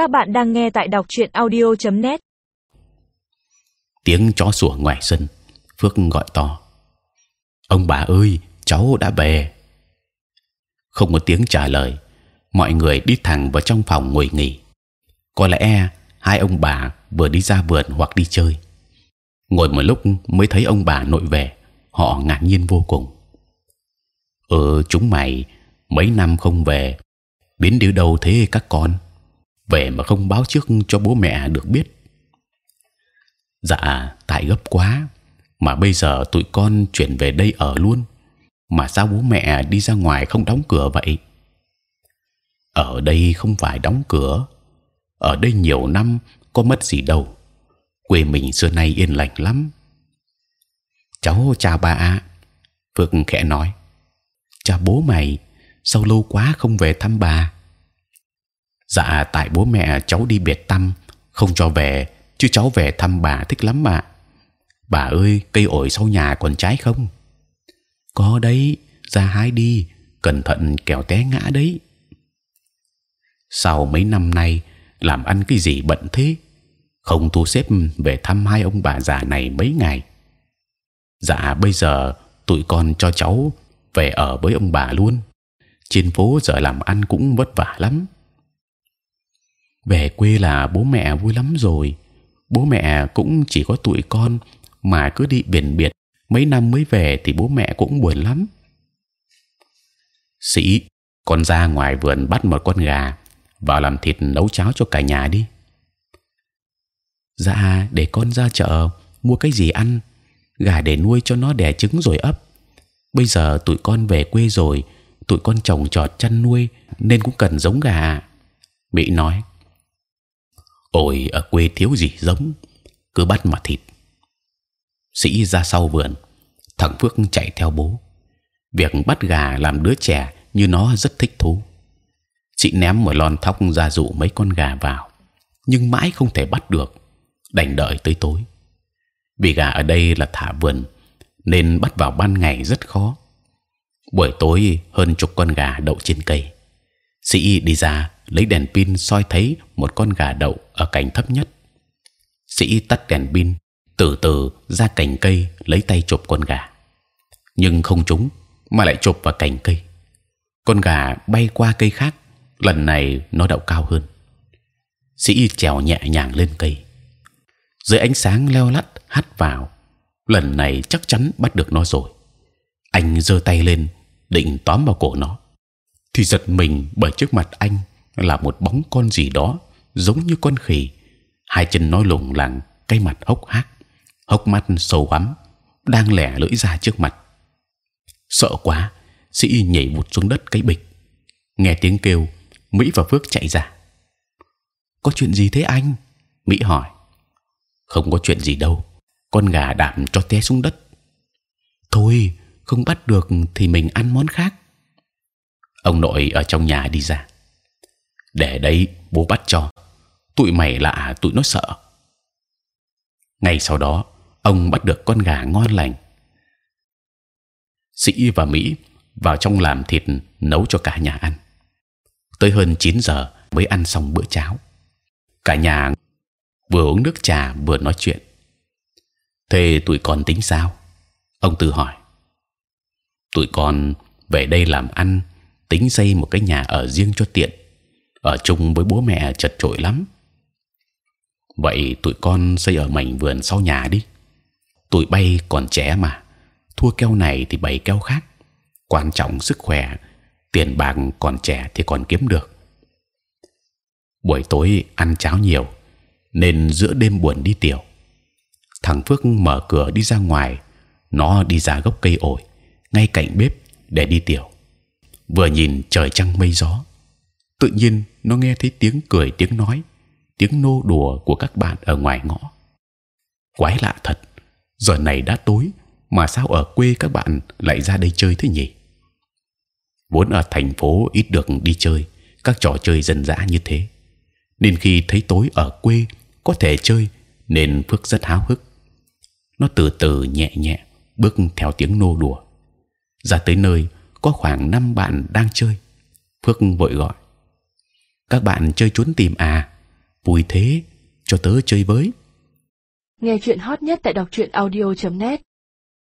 Các bạn đang nghe tại đọc truyện audio.net. Tiếng chó sủa ngoài sân, Phước gọi to: ông bà ơi, cháu đã về. Không có tiếng trả lời, mọi người đi thẳng vào trong phòng ngồi nghỉ. Có lẽ hai ông bà vừa đi ra vườn hoặc đi chơi. Ngồi một lúc mới thấy ông bà nội về, họ ngạc nhiên vô cùng. Ừ, chúng mày mấy năm không về, biến đi đâu thế các con? Về mà không báo trước cho bố mẹ được biết. Dạ, tại gấp quá, mà bây giờ tụi con chuyển về đây ở luôn. Mà sao bố mẹ đi ra ngoài không đóng cửa vậy? Ở đây không phải đóng cửa. Ở đây nhiều năm có mất gì đâu. Quê mình xưa nay yên lành lắm. Cháu chào bà ạ. Phượng khẽ nói. Cha bố mày. Sao lâu quá không về thăm bà? Dạ, tại bố mẹ cháu đi biệt tâm, không cho về, chứ cháu về thăm bà thích lắm mà. Bà ơi, cây ổi sau nhà còn trái không? Có đấy, ra hái đi, cẩn thận kẻo té ngã đấy. Sau mấy năm nay làm ăn cái gì bận thế, không thu xếp về thăm hai ông bà già này mấy ngày. Dạ bây giờ tụi con cho cháu về ở với ông bà luôn. Trên phố giờ làm ăn cũng vất vả lắm. Về quê là bố mẹ vui lắm rồi. Bố mẹ cũng chỉ có tụi con mà cứ đi biển biệt mấy năm mới về thì bố mẹ cũng buồn lắm. Sĩ, con ra ngoài vườn bắt một con gà vào làm thịt nấu cháo cho cả nhà đi. Dạ, để con ra chợ mua cái gì ăn, gà để nuôi cho nó đẻ trứng rồi ấp. Bây giờ tụi con về quê rồi, tụi con trồng trọt chăn nuôi nên cũng cần giống gà. Mỹ nói. Ôi ở quê thiếu gì giống, cứ bắt mà thịt. Sĩ ra sau vườn, thằng Phước chạy theo bố. Việc bắt gà làm đứa trẻ như nó rất thích thú. Chị ném một lon thóc ra dụ mấy con gà vào, nhưng mãi không thể bắt được, đành đợi tới tối. Vì gà ở đây là thả vườn, nên bắt vào ban ngày rất khó. Buổi tối hơn chục con gà đậu trên cây. Sĩ đi ra lấy đèn pin soi thấy một con gà đậu ở cành thấp nhất. Sĩ tắt đèn pin, từ từ ra cành cây lấy tay chụp con gà, nhưng không trúng mà lại chụp vào cành cây. Con gà bay qua cây khác, lần này nó đậu cao hơn. Sĩ trèo nhẹ nhàng lên cây, dưới ánh sáng leo lắt hắt vào, lần này chắc chắn bắt được nó rồi. Anh giơ tay lên định tóm vào cổ nó, thì giật mình bởi trước mặt anh là một bóng con gì đó giống như con khỉ, hai chân nói lủng lẳng, cái mặt hốc hác, hốc mắt sâu hoắm, đang lẻ lưỡi ra trước mặt. Sợ quá, sĩ nhảy vụt xuống đất cái bịch. Nghe tiếng kêu, Mỹ và Phước chạy ra. Có chuyện gì thế anh? Mỹ hỏi. Không có chuyện gì đâu. Con gà đạp cho té xuống đất. Thôi, không bắt được thì mình ăn món khác. Ông nội ở trong nhà đi ra. Để đấy bố bắt cho. Tụi mày lạ, tụi nó sợ. Ngay sau đó, ông bắt được con gà ngon lành. Sĩ và mỹ vào trong làm thịt nấu cho cả nhà ăn. Tới hơn 9 giờ mới ăn xong bữa cháo. Cả nhà vừa uống nước trà vừa nói chuyện. Thế tụi con tính sao? Ông tư hỏi. Tụi con về đây làm ăn tính xây một cái nhà ở riêng cho tiện ở chung với bố mẹ chật chội lắm. Vậy tụi con xây ở mảnh vườn sau nhà đi. Tụi bay còn trẻ mà, thua keo này thì bày keo khác. Quan trọng sức khỏe, tiền bạc còn trẻ thì còn kiếm được. Buổi tối ăn cháo nhiều, nên giữa đêm buồn đi tiểu. Thằng Phước mở cửa đi ra ngoài, nó đi ra gốc cây ổi ngay cạnh bếp để đi tiểu. Vừa nhìn trời trăng mây gió, tự nhiên nó nghe thấy tiếng cười tiếng nói tiếng nô đùa của các bạn ở ngoài ngõ. Quái lạ thật giờ này đã tối mà sao ở quê các bạn lại ra đây chơi thế nhỉ? Vốn ở thành phố ít được đi chơi các trò chơi dân dã như thế. Nên khi thấy tối ở quê có thể chơi nên phước rất háo hức. Nó từ từ nhẹ nhẹ bước theo tiếng nô đùa. Ra tới nơi có khoảng năm bạn đang chơi. Phước vội gọi. Các bạn chơi trốn tìm à? Vui thế, cho tớ chơi với. Nghe chuyện hot nhất tại đọc truyện audio.net